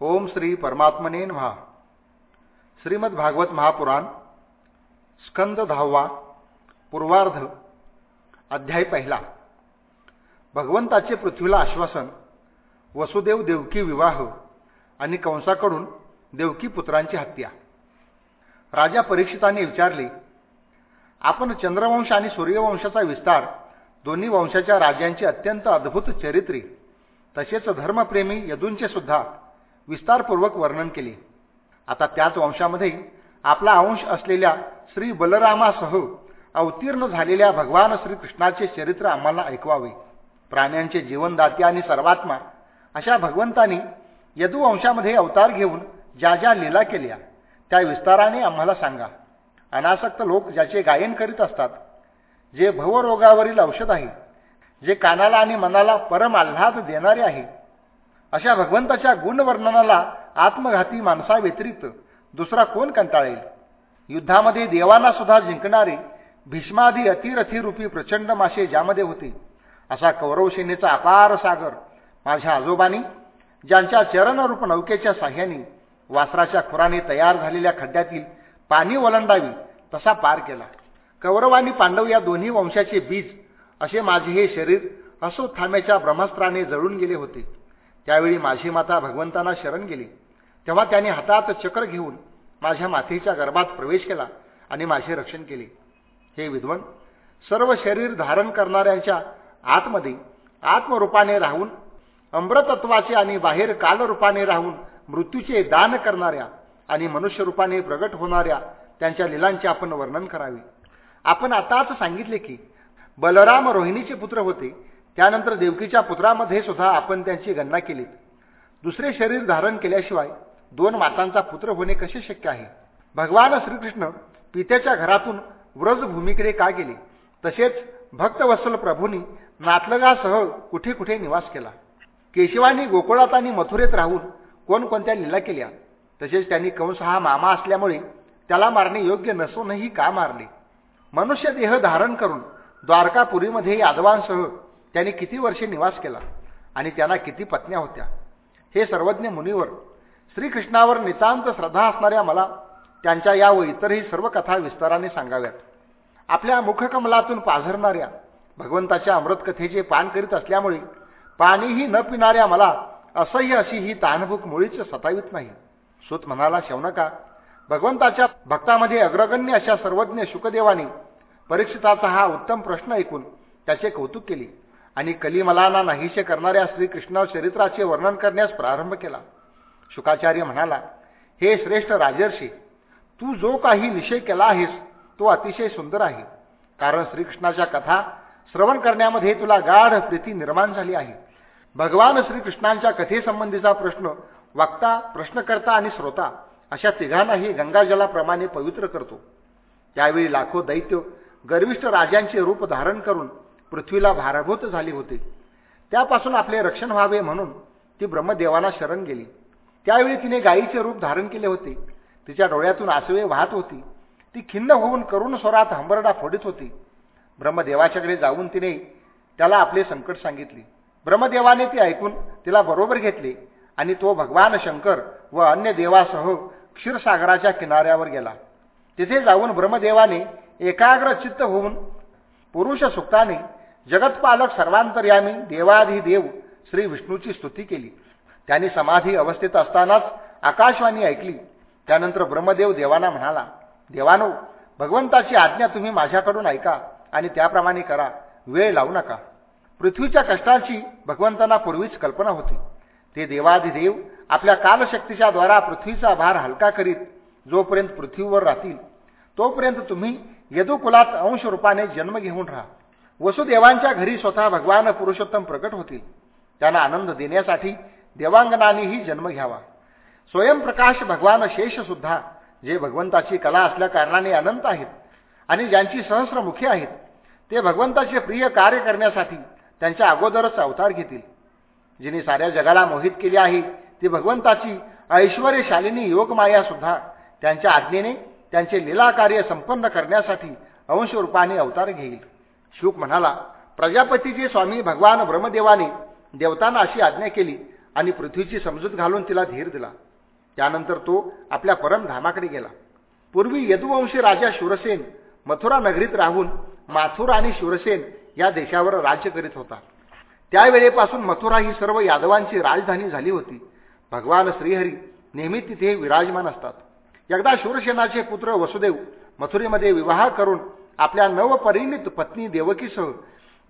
ओम श्री परमात्मने व्हा श्रीमद भागवत महापुराण स्कंद दहावा पूर्वार्ध अध्याय पहिला. भगवंताचे पृथ्वीला आश्वासन वसुदेव देवकी विवाह आणि कंसाकडून देवकी पुत्रांची हत्या. राजा परीक्षिताने विचारले आपण चंद्रवंश आणि सूर्यवंशाचा विस्तार दोन्ही वंशाच्या राजांची अत्यंत अद्भुत चरित्रे तसेच धर्मप्रेमी यदूंचे सुद्धा विस्तारपूर्वक वर्णन केले. आता त्याच वंशामध्ये आपला अंश असलेल्या श्री बलरामासह अवतीर्ण झालेल्या भगवान श्रीकृष्णाचे चरित्र आम्हाला ऐकवावे. प्राण्यांचे जीवनदाते आणि सर्वात्मा अशा भगवंतांनी यदुवंशामध्ये अवतार घेऊन ज्या ज्या लीला केल्या त्या विस्ताराने आम्हाला सांगा. अनासक्त लोक ज्याचे गायन करीत असतात जे भवरोगावरील औषध आहे जे कानाला आणि मनाला परम आल्हाद देणारे आहे अशा भगवंताच्या गुणवर्णनाला आत्मघाती माणसाव्यतिरिक्त दुसरा कोण कंटाळेल? युद्धामध्ये देवांना सुद्धा जिंकणारे भीष्मादी अतिरथीरूपी प्रचंड मासे ज्यामध्ये होते असा कौरवसेनेचा अपार सागर माझ्या आजोबांनी ज्यांच्या चरणरूप नौकेच्या साह्याने वासराच्या खुराने तयार झालेल्या खड्ड्यातील पाणी ओलंडावी तसा पार केला. कौरव आणि पांडव या दोन्ही वंशाचे बीज असे माझे हे शरीर अश्वत्थाम्याच्या ब्रह्मास्त्राने जळून गेले होते. त्यावेळी माझी माता भगवंतांना शरण गेली. तेव्हा त्याने हातात चक्र घेऊन माझ्या मातेच्या गर्भात प्रवेश केला आणि माझे रक्षण केले. हे विद्वन सर्व शरीर धारण करणाऱ्यांच्या आतमध्ये आत्मरूपाने राहून अमृतत्वाचे आणि बाहेर कालरूपाने राहून मृत्यूचे दान करणाऱ्या आणि मनुष्यरूपाने प्रगट होणाऱ्या त्यांच्या लिलांचे आपण वर्णन करावे. आपण आताच सांगितले की बलराम रोहिणीचे पुत्र होते. त्यानंतर देवकीच्या पुत्रामध्ये सुद्धा आपण त्यांची गणना केलीत. दुसरे शरीर धारण केल्याशिवाय दोन मातांचा पुत्र होणे कसे शक्य आहे? भगवान श्रीकृष्ण पित्याच्या घरातून व्रज भूमीकडे का गेले? तसेच भक्तवत्सल प्रभूंनी नातलगासह कुठे कुठे निवास केला? केशवानी गोकुळात आणि मथुरेत राहून कोणकोणत्या लीला केल्या? तसेच त्यांनी कंस हा मामा असल्यामुळे त्याला मारणे योग्य नसूनही का मारले? मनुष्य देह धारण करून द्वारकापुरीमध्ये यादवांसह त्याने किती वर्षे निवास केला आणि त्याला किती पत्न्या होत्या. हे सर्वज्ञ मुनीवर श्रीकृष्णावर नितांत श्रद्धा असणाऱ्या मला त्यांच्या या व इतरही सर्व कथा विस्ताराने सांगाव्यात. आपल्या मुखकमलातून पाझरणाऱ्या भगवंताच्या अमृतकथेचे पान करीत असल्यामुळे पाणीही न पिणाऱ्या मला असह्य अशी ही तानभूक मुळीच सतावीत नाही. सुत म्हणाला शौनका भगवंताच्या भक्तामध्ये अग्रगण्य अशा सर्वज्ञ शुकदेवाने परीक्षिताचा हा उत्तम प्रश्न ऐकून त्याचे कौतुक केले. आणि कलिमलाना नाहीसे करणाऱ्या श्रीकृष्ण चरित्राचे वर्णन करण्यास प्रारंभ केला. शुकाचार्य म्हणाला हे श्रेष्ठ राजर्षी तू जो काही विषय केला आहेस तो अतिशय सुंदर आहे. कारण श्रीकृष्णाच्या कथा श्रवण करण्यामध्ये तुला गाढ प्रीती निर्माण झाली आहे. भगवान श्रीकृष्णांच्या कथेसंबंधीचा प्रश्न वक्ता प्रश्नकर्ता आणि श्रोता अशा तिघांनाही गंगाजलाप्रमाणे पवित्र करतो. त्यावेळी लाखो दैत्य गर्विष्ठ राजांचे रूप धारण करून पृथ्वीला भारभूत झाली होती. त्यापासून आपले रक्षण व्हावे म्हणून ती ब्रह्मदेवाला शरण गेली. त्यावेळी तिने गायीचे रूप धारण केले होते. तिच्या डोळ्यातून आसवे वाहत होती. ती खिन्न होऊन करुण स्वरात हंबरडा फोडीत होती. ब्रह्मदेवाच्याकडे जाऊन तिने त्याला आपले संकट सांगितले. ब्रह्मदेवाने ती ऐकून तिला बरोबर घेतले आणि तो भगवान शंकर व अन्य देवासह क्षीरसागराच्या किनाऱ्यावर गेला. तिथे जाऊन ब्रह्मदेवाने एकाग्र चित्त होऊन पुरुष सुक्ताने जगतपालक सर्वांतर्यामी देवाधिदेव श्री विष्णूची स्तुती केली. त्यांनी समाधी अवस्थेत असतानाच आकाशवाणी ऐकली. त्यानंतर ब्रह्मदेव देवाना म्हणाला देवानो भगवंताची आज्ञा तुम्ही माझ्याकडून ऐका आणि त्याप्रमाणे करा. वेळ लावू नका. पृथ्वीच्या कष्टांची भगवंतांना पूर्वीच कल्पना होती. ते देवाधिदेव आपल्या कालशक्तीच्या द्वारा पृथ्वीचा भार हलका करीत जोपर्यंत पृथ्वीवर राहतील तोपर्यंत तुम्ही यदुकुलात अंश रूपाने जन्म घेऊन राहा. वसुदेवांच्या घरी स्वतः भगवान पुरुषोत्तम प्रकट होतील. त्यांना आनंद देण्यासाठी देवांगनानेही जन्म घ्यावा. स्वयंप्रकाश भगवान शेषसुद्धा जे भगवंताची कला असल्या कारणाने अनंत आहेत आणि ज्यांची सहस्रमुखी आहेत ते भगवंताचे प्रिय कार्य करण्यासाठी त्यांच्या अगोदरच अवतार घेतील. जिने साऱ्या जगाला मोहित केली आहे ती भगवंताची ऐश्वर्यशालिनी योगमायासुद्धा त्यांच्या आज्ञेने त्यांचे लीला कार्य संपन्न करण्यासाठी अंशरूपाने अवतार घेईल. शुक म्हणाला प्रजापतीचे स्वामी भगवान ब्रह्मदेवाने देवतांना अशी आज्ञा केली आणि पृथ्वीची समजूत घालून तिला धीर दिला. त्यानंतर तो आपल्या परमधामाकडे गेला. पूर्वी यदुवंशी राजा शूरसेन मथुरा नगरीत राहून माथुर आणि शिवसेन या देशावर राज्य करीत होता. त्यावेळेपासून मथुरा ही सर्व यादवांची राजधानी झाली होती. भगवान श्रीहरी नेहमी तिथे विराजमान असतात. एकदा शिवसेनाचे पुत्र वसुदेव मथुरेमध्ये विवाह करून आपल्या नवपरिणित पत्नी देवकीसह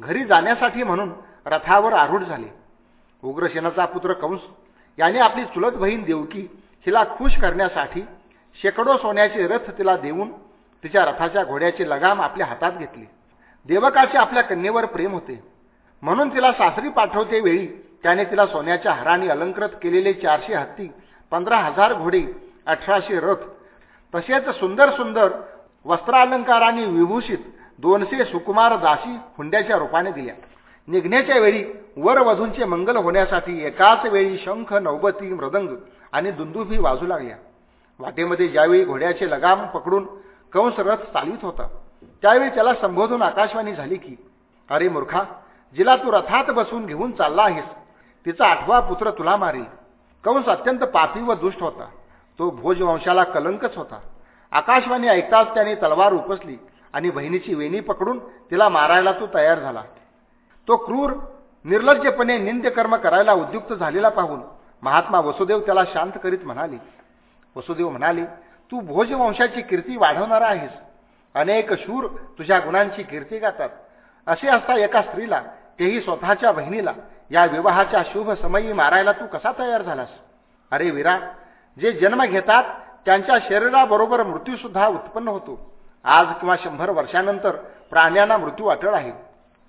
घरी जाण्यासाठी म्हणून रथावर आरूढ झाले. उग्रसेनाचा पुत्र कंस याने आपली चुलत बहीण देवकी हिला खुश करण्यासाठी शेकडो सोन्याचे रथ तिला देऊन तिच्या रथाच्या घोड्याचे लगाम आपल्या हातात घेतले. देवकाचे आपल्या कन्येवर प्रेम होते. म्हणून तिला सासरी पाठवते वेळी त्याने तिला सोन्याच्या हाराने अलंकृत केलेले चारशे हत्ती पंधरा हजार घोडे अठराशे रथ तसेच सुंदर सुंदर वस्त्रालंकाराने विभूषित दोनशे सुकुमार दासी हुंड्याच्या रूपाने दिल्या. निघण्याच्या वेळी वरवधूंचे मंगल होण्यासाठी एकाच वेळी शंख नौबती मृदंग आणि दुंदुभी वाजू लागल्या. वाटेमध्ये ज्यावेळी घोड्याचे लगाम पकडून कंस रथ चालित होता त्यावेळी त्याला संबोधून आकाशवाणी झाली की अरे मूर्खा जिला तू रथात बसून घेऊन चालला आहेस तिचा आठवा पुत्र तुला मारील. कंस अत्यंत पापी व दुष्ट होता. तो भोजवंशाला कलंकच होता. आकाशवाणी ऐकताच त्याने तलवार उपसली आणि बहिणीची वेणी पकडून तिला मारायला तो तयार झाला. तो क्रूर निर्लज्जपणे निंद्यकर्म करायला उद्युक्त झालेला पाहून महात्मा वसुदेव त्याला शांत करीत म्हणाले वसुदेव म्हणाले तू भोजवंशाची कीर्ती वाढवणारा आहेस. अनेक शूर तुझ्या गुणांची कीर्ती गातात. असे असता एका स्त्रीला तेही स्वतःच्या बहिणीला या विवाहाच्या शुभ समयी मारायला तू कसा तयार झालास? अरे विरा जे जन्म घेतात त्यांच्या शरीराबरोबर मृत्यूसुद्धा उत्पन्न होतो. आज किंवा शंभर वर्षानंतर प्राण्यांना मृत्यू अटळ आहे.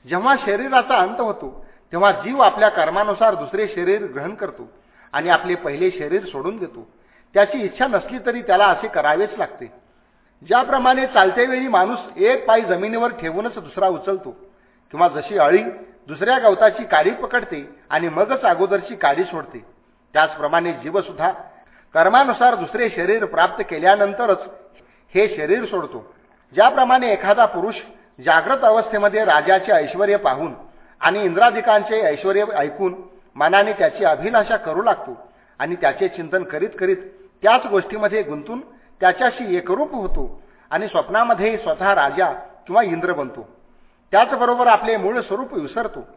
जेव्हा शरीराचा अंत होतो तेव्हा जीव आपल्या कर्मानुसार दुसरे शरीर ग्रहण करतो आणि आपले पहिले शरीर सोडून देतो. त्याची इच्छा नसली तरी त्याला असे करावेच लागते. ज्याप्रमाणे चालतेवेळी माणूस एक पाय जमिनीवर ठेवूनच दुसरा उचलतो किंवा जशी अळी दुसऱ्या गवताची काडी पकडते आणि मगच अगोदरची काडी सोडते. त्याचप्रमाणे जीवसुद्धा कर्मानुसार दुसरे शरीर प्राप्त केल्यानंतरच हे शरीर सोडतो. ज्याप्रमाणे एखादा पुरुष जागृत अवस्थेमध्ये राजाचे ऐश्वर पाहून आणि इंद्राधिकांचे ऐश्वर ऐकून मनाने त्याची अभिलाषा करू लागतो आणि त्याचे चिंतन करीत करीत त्याच गोष्टीमध्ये गुंतून त्याच्याशी एकरूप होतो आणि स्वप्नामध्ये स्वतः राजा किंवा इंद्र बनतो. त्याचबरोबर आपले मूळ स्वरूप विसरतो.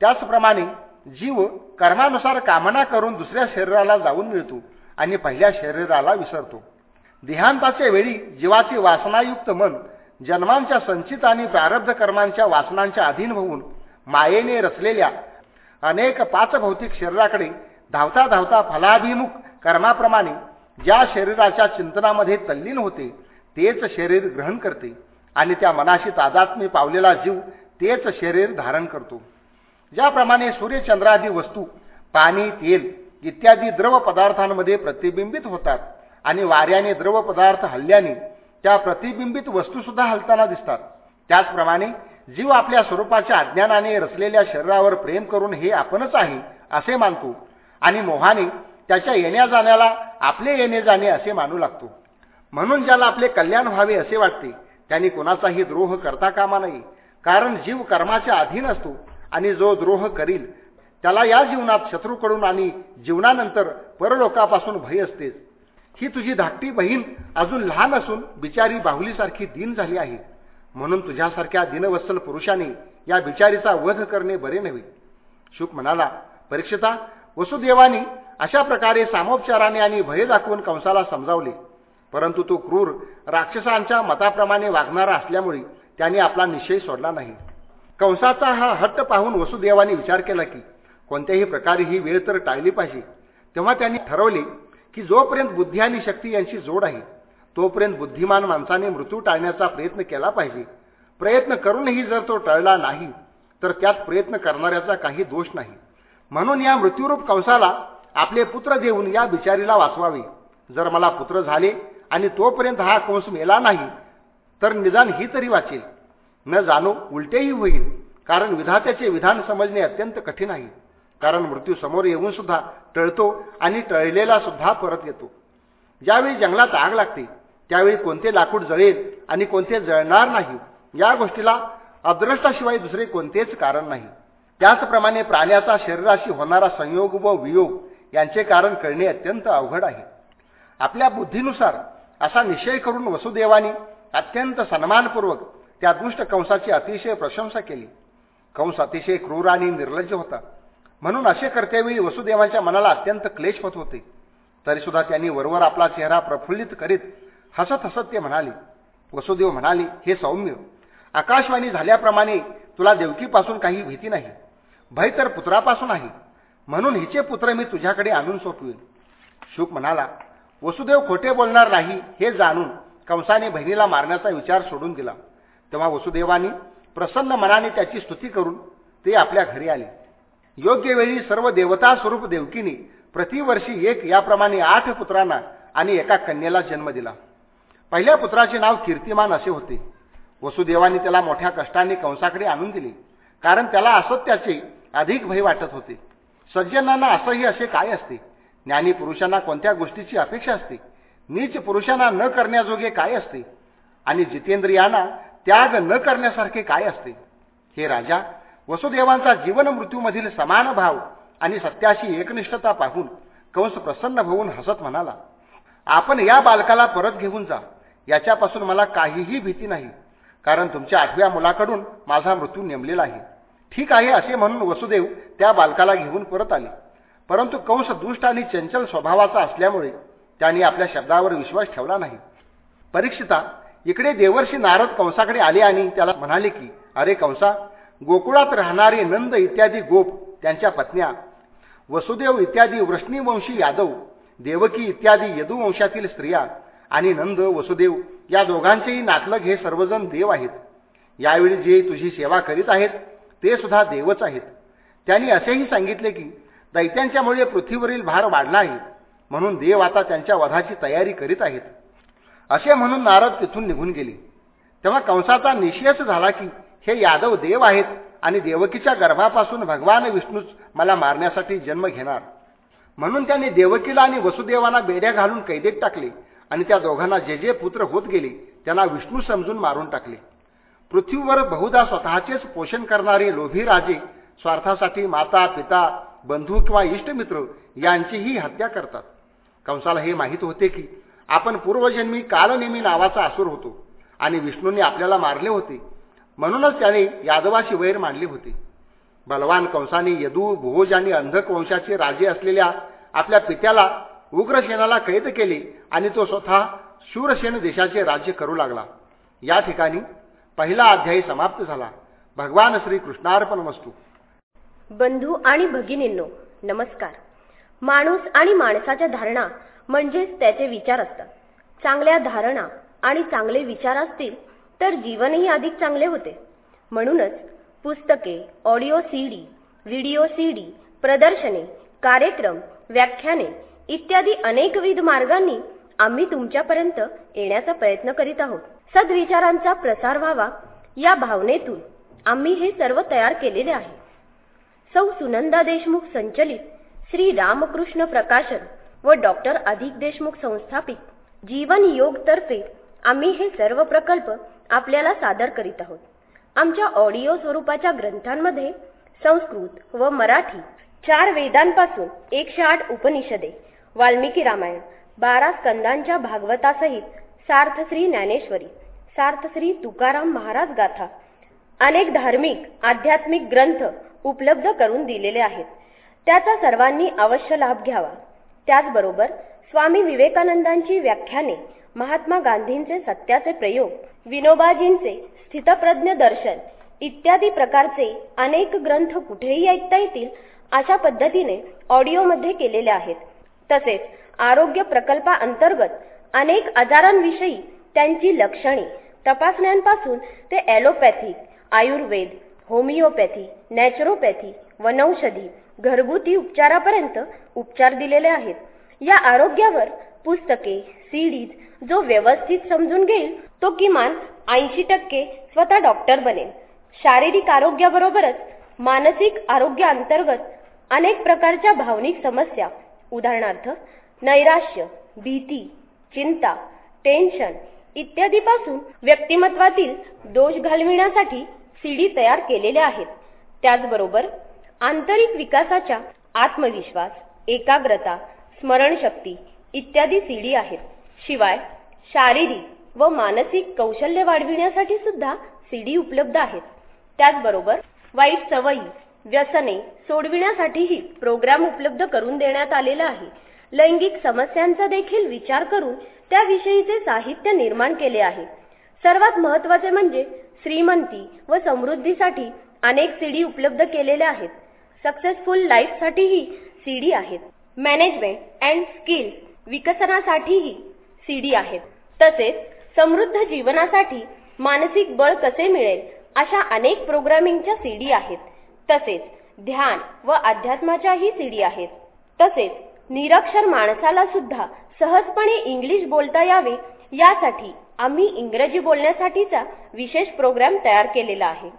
त्याचप्रमाणे जीव कर्मानुसार कामना करून दुसऱ्या शरीराला जाऊन मिळतो. आणि पहिल्या शरीराला विसरतो. देहांताच्या वेळी जीवाचे वासनायुक्त मन जन्मांच्या संचित आणि प्रारब्ध कर्मांच्या वासनांच्या अधीन होऊन मायेने रचलेल्या अनेक पाच भौतिक शरीराकडे धावता धावता फलाभिमुख कर्माप्रमाणे ज्या शरीराच्या चिंतनामध्ये तल्लीन होते तेच शरीर ग्रहण करते आणि त्या मनाशी तादात्म्य पावलेला जीव तेच शरीर धारण करतो. ज्याप्रमाणे सूर्यचंद्रादी वस्तू पाणी तेल इत्यादी द्रव पदार्थांमध्ये प्रतिबिंबित होतात आणि वाऱ्याने द्रव पदार्थ हल्ल्याने त्या प्रतिबिंबित वस्तूसुद्धा हलताना दिसतात. त्याचप्रमाणे जीव आपल्या स्वरूपाच्या अज्ञानाने रचलेल्या शरीरावर प्रेम करून हे आपणच आहे असे मानतो आणि मोहाने त्याच्या येण्या जाण्याला आपले येणे जाणे असे मानू लागतो. म्हणून ज्याला आपले कल्याण व्हावे असे वाटते त्यांनी कोणाचाही द्रोह करता कामा नये कारण जीव कर्माच्या अधीन असतो आणि जो द्रोह करील त्याला या जीवनात शत्रूकडून आणि जीवनानंतर परलोकापासून भय असतेच. ही तुझी धाकटी बहीण अजून लहान असून बिचारी बाहुलीसारखी दिन झाली आहे. म्हणून तुझ्यासारख्या दिनवत्सल पुरुषाने या बिचारीचा वध करणे बरे नव्हे. शुक म्हणाला परीक्षिता वसुदेवानी अशा प्रकारे सामोपचाराने आणि भय दाखवून कंसाला समजावले. परंतु तो क्रूर राक्षसांच्या मताप्रमाणे वागणारा असल्यामुळे त्याने आपला निश्चय सोडला नाही. कंसाचा हा हट्ट पाहून वसुदेवाने विचार केला की कोणत्याही प्रकारे ही वेळ तर टाळली पाहिजे. तेव्हा त्यांनी ठरवले की जोपर्यंत बुद्धी आणि शक्ती यांची जोड आहे तोपर्यंत बुद्धिमान माणसाने मृत्यू टाळण्याचा प्रयत्न केला पाहिजे. प्रयत्न करूनही जर तो टळला नाही तर त्यात प्रयत्न करणाऱ्याचा काही दोष नाही. म्हणून या मृत्यूरूप कंसाला आपले पुत्र देऊन या बिचारीला वाचवावे. जर मला पुत्र झाले आणि तोपर्यंत हा कंस मेला नाही तर निदान ही तरी वाचेल. न जाणो उलटेही होईल कारण विधात्याचे विधान समजणे अत्यंत कठीण आहे. कारण मृत्यू समोर येऊन सुद्धा टळतो आणि टळलेला सुद्धा परत येतो. ज्यावेळी जंगलात आग लागते त्यावेळी कोणते लाकूड जळेल आणि कोणते जळणार नाही या गोष्टीला अदृष्टाशिवाय दुसरे कोणतेच कारण नाही. त्याचप्रमाणे प्राण्याचा शरीराशी होणारा संयोग व वियोग यांचे कारण कळणे अत्यंत अवघड आहे. आपल्या बुद्धीनुसार असा निश्चय करून वसुदेवानी अत्यंत सन्मानपूर्वक त्या दुष्ट कंसाची अतिशय प्रशंसा केली. कंस अतिशय क्रूर आणि निर्लज्ज होता. म्हणून असे करतेवेळी वसुदेवांच्या मनाला अत्यंत क्लेश होत. होते तरीसुद्धा त्यांनी वरवर आपला चेहरा प्रफुल्लित करीत हसत हसत ते म्हणाले वसुदेव म्हणाले हे सौम्य आकाशवाणी झाल्याप्रमाणे तुला देवकीपासून काही भीती नाही भय तर पुत्रापासून आहे. म्हणून हिचे पुत्र मी तुझ्याकडे आणून सोपवेल शुक म्हणाला वसुदेव खोटे बोलणार नाही हे जाणून कंसाने बहिणीला मारण्याचा विचार सोडून दिला. तेव्हा वसुदेवानी प्रसन्न मनाने त्याची स्तुती करून ते आपल्या घरी आले. योग्य वेळी सर्व देवता स्वरूप देवकीने प्रतिवर्षी एक याप्रमाणे आठ पुत्रांना आणि एका कन्येला जन्म दिला. पहिल्या पुत्राचे नाव कीर्तिमान असे होते. वसुदेवाने त्याला मोठ्या कष्टाने कंसाकडे आणून दिले कारण त्याला असत्याचे अधिक भय वाटत होते. सज्जनांना असंही असे काय असते? ज्ञानी पुरुषांना कोणत्या गोष्टीची अपेक्षा असते? नीच पुरुषांना न करण्याजोगे काय असते? आणि जितेंद्रियांना त्याग न करण्यासारखे काय असते? हे राजा वसुदेवांचा जीवन मृत्यूमधील समान भाव आणि सत्याशी एकनिष्ठता पाहून कंस प्रसन्न होऊन हसत म्हणाला आपण या बालकाला परत घेऊन जा. याच्यापासून मला काहीही भीती नाही. कारण तुमच्या आठव्या मुलाकडून माझा मृत्यू नेमलेला आहे. ठीक आहे असे म्हणून वसुदेव त्या बालकाला घेऊन परत आले. परंतु कंस दुष्ट आणि चंचल स्वभावाचा असल्यामुळे त्यांनी आपल्या शब्दावर विश्वास ठेवला नाही. परीक्षिता इकडे देवर्षी नारद कंसाकडे आले आणि त्याला म्हणाले की अरे कंसा गोकुळात राहणारे नंद इत्यादी गोप त्यांच्या पत्न्या वसुदेव इत्यादी वृष्णीवंशी यादव देवकी इत्यादी यदुवंशातील स्त्रिया आणि नंद वसुदेव या दोघांचेही नातलग हे सर्वजण देव आहेत. यावेळी जे तुझी सेवा करीत आहेत ते सुद्धा देवच आहेत. त्यांनी असेही सांगितले की दैत्यांच्यामुळे पृथ्वीवरील भार वाढला आहे म्हणून देव आता त्यांच्या वधाची तयारी करीत आहेत. असे म्हणून नारद तिथून निघून गेले. तेव्हा कंसाचा निश्चयच झाला की हे यादव देव आहेत आणि देवकीच्या गर्भापासून भगवान विष्णूच मला मारण्यासाठी जन्म घेणार. म्हणून त्यांनी देवकीला आणि वसुदेवांना बेड्या घालून कैदेत टाकले आणि त्या दोघांना जे जे पुत्र होत गेले त्यांना विष्णू समजून मारून टाकले. पृथ्वीवर बहुधा स्वतःचेच पोषण करणारे लोभी राजे स्वार्थासाठी माता पिता बंधू किंवा इष्टमित्र यांचीही हत्या करतात. कंसाला हे माहीत होते की आपण पूर्वजन्मी कालनेमी नावाचा असुर होतो आणि विष्णूंनी आपल्याला मारले होते. म्हणूनच त्याने यादवाशी वैर मांडली होती. बलवान कंसाने यदू भोज आणि अंधक वंशाचे राजे असलेल्या आपल्या पित्याला उग्रसेनाला कैद केले आणि तो स्वतः शूरसेन देशाचे राज्य करू लागला. या ठिकाणी पहिला अध्यायी समाप्त झाला. भगवान श्री कृष्णार्पण वस्तू बंधू आणि भगिनींनो नमस्कार. माणूस आणि माणसाच्या धारणा म्हणजेच त्याचे विचार असतात. चांगल्या धारणा आणि चांगले विचार असतील तर जीवनही अधिक चांगले होते. म्हणूनच पुस्तके ऑडिओ सीडी व्हिडिओ सीडी प्रदर्शने कार्यक्रम व्याख्याने इत्यादी अनेकविध मार्गांनी आम्ही तुमच्यापर्यंत येण्याचा प्रयत्न करीत आहोत. सद्विचारांचा प्रसार व्हावा या भावनेतून आम्ही हे सर्व तयार केलेले आहे. सौ सुनंदा देशमुख संचलित श्री रामकृष्ण प्रकाशन व डॉक्टर अधिक देशमुख संस्थापित जीवन योग तर्फे आम्ही हे सर्व प्रकल्प आपल्याला सादर करीत आहोत. आमच्या ऑडिओ स्वरूपाच्या ग्रंथांमध्ये संस्कृत व मराठी चार वेदांपासून एकशे आठ उपनिषदे वाल्मिकी रामायण बारा स्कंदांच्या भागवतासहित सार्थश्री ज्ञानेश्वरी सार्थश्री तुकाराम महाराज गाथा अनेक धार्मिक आध्यात्मिक ग्रंथ उपलब्ध करून दिलेले आहेत. त्याचा सर्वांनी अवश्य लाभ घ्यावा. त्याचबरोबर स्वामी विवेकानंदांची व्याख्याने महात्मा गांधींचे सत्याचे प्रयोग विनोबाजींचे स्थितप्रज्ञ दर्शन इत्यादी प्रकारचे अनेक ग्रंथ कुठेही ऐकता येतील अशा पद्धतीने ऑडिओमध्ये केलेले आहेत. तसेच आरोग्य प्रकल्पाअंतर्गत अनेक आजारांविषयी त्यांची लक्षणे तपासण्यांपासून ते ॲलोपॅथिक आयुर्वेद होमिओपॅथी नॅचरोपॅथी वनौषधी घरगुती उपचारापर्यंत उपचार दिलेले आहेत. या आरोग्यावर पुस्तके सीडीज जो व्यवस्थित समजून घेईल तो किमान ऐंशी टक्के स्वतः डॉक्टर बनेल. शारीरिक आरोग्याबरोबरच मानसिक आरोग्याअंतर्गत अनेक प्रकारच्या भावनिक समस्या उदाहरणार्थ नैराश्य भीती चिंता टेन्शन इत्यादीपासून व्यक्तिमत्वातील दोष घालविण्यासाठी सीडी तयार केलेल्या आहेत. त्याचबरोबर आंतरिक विकासाच्या आत्मविश्वास एकाग्रता स्मरणशक्ती इत्यादी सीडी आहेत. शिवाय शारीरिक व मानसिक कौशल्य वाढविण्यासाठी सुद्धा सीडी उपलब्ध आहेत. त्याचबरोबर वाईट सवयी व्यसने सोडविण्यासाठीही प्रोग्राम उपलब्ध करून देण्यात आलेला आहे. लैंगिक समस्यांचा देखील विचार करून त्याविषयीचे साहित्य निर्माण केले आहे. सर्वात महत्त्वाचे म्हणजे श्रीमंती व समृद्धीसाठी अनेक सीडी उपलब्ध केलेल्या आहेत. सक्सेसफुल लाईफसाठीही सीडी आहेत. मॅनेजमेंट अँड स्किल्स विकसनासाठीही सीडी आहेत. तसेच समृद्ध जीवनासाठी मानसिक बळ कसे मिळेल अशा अनेक प्रोग्रामिंगच्या सीडी आहेत. तसेच ध्यान व अध्यात्माच्याही सीडी आहेत. तसेच निरक्षर माणसाला सुद्धा सहजपणे इंग्लिश बोलता यावे यासाठी आम्ही इंग्रजी बोलण्यासाठीचा विशेष प्रोग्राम तयार केलेला आहे.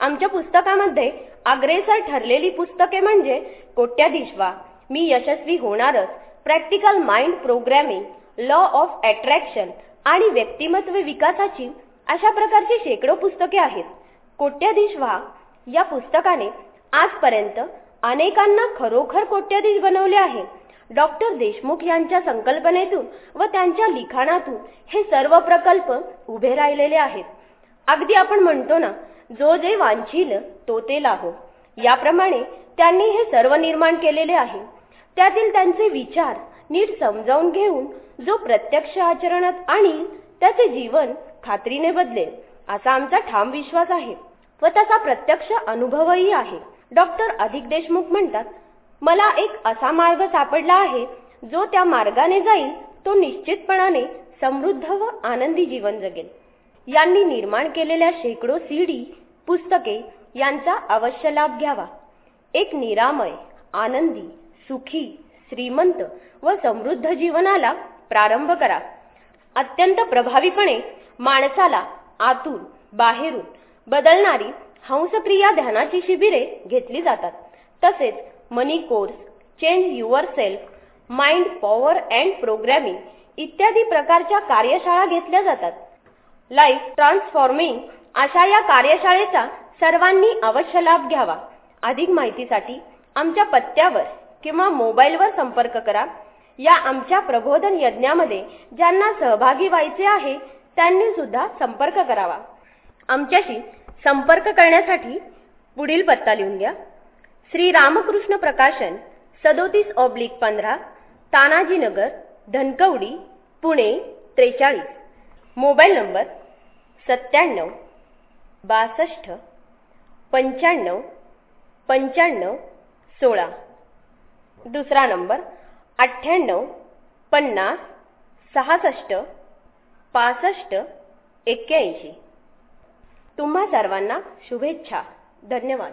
आमच्या पुस्तकामध्ये अग्रेसर ठरलेली पुस्तके म्हणजे कोट्याधीश व्हा मी यशस्वी होणारच. Practical mind programming law of attraction आणि व्यक्तिमत्व विकासाची अशा प्रकारची शेकडो पुस्तके आहेत. कोट्याधीश व्हा या पुस्तकाने आजपर्यंत अनेकांना खरोखर कोट्याधीश बनवले आहे. डॉक्टर देशमुख यांच्या संकल्पनेतून व त्यांच्या लिखाणातून हे सर्व प्रकल्प उभे राहिलेले आहेत. अगदी आपण म्हणतो ना जो जे वांछील तो ते लाहो. याप्रमाणे त्यांनी हे सर्व निर्माण केलेले आहे. त्यातील त्यांचे विचार नीट समजावून घेऊन जो प्रत्यक्ष आचरणात आणील त्याचे जीवन खात्रीने बदलेल असा आमचा ठाम विश्वास आहे. व तसा प्रत्यक्ष अनुभवही आहे. डॉक्टर अधिक देशमुख म्हणतात मला एक असा मार्ग सापडला आहे जो त्या मार्गाने जाईल तो निश्चितपणाने समृद्ध व आनंदी जीवन जगेल. यांनी निर्माण केलेल्या शेकडो सीडी पुस्तके यांचा अवश्य लाभ घ्यावा. एक निरामय आनंदी सुखी श्रीमंत व समृद्ध जीवनाला प्रारंभ करा. अत्यंत प्रभावीपणे माणसाला आतून बाहेरून बदलणारी हंसक्रिया ध्यानाची शिबिरे घेतली जातात. तसेच money course change yourself mind power and programming इत्यादी प्रकारच्या कार्यशाळा घेतल्या जातात. लाईफ ट्रान्सफॉर्मिंग अशा या कार्यशाळेचा सर्वांनी अवश्य लाभ घ्यावा. अधिक माहितीसाठी आमच्या पत्त्यावर किंवा मोबाईलवर संपर्क करा. या आमच्या प्रबोधन यज्ञामध्ये ज्यांना सहभागी व्हायचे आहे त्यांनी सुद्धा संपर्क करावा. आमच्याशी संपर्क करण्यासाठी पुढील पत्ता लिहून घ्या. श्री रामकृष्ण प्रकाशन सदोतीस ऑब्लिक पंधरा तानाजीनगर धनकवडी पुणे त्रेचाळीस. मोबाईल नंबर सत्त्याण्णव बासष्ट पंच्याण्णव पंच्याण्णव सोळा. दुसरा नंबर अठ्ठ्याण्णव पन्नास सहासष्ट पासष्ट एक्क्याऐंशी. तुम्हा सर्वांना शुभेच्छा. धन्यवाद.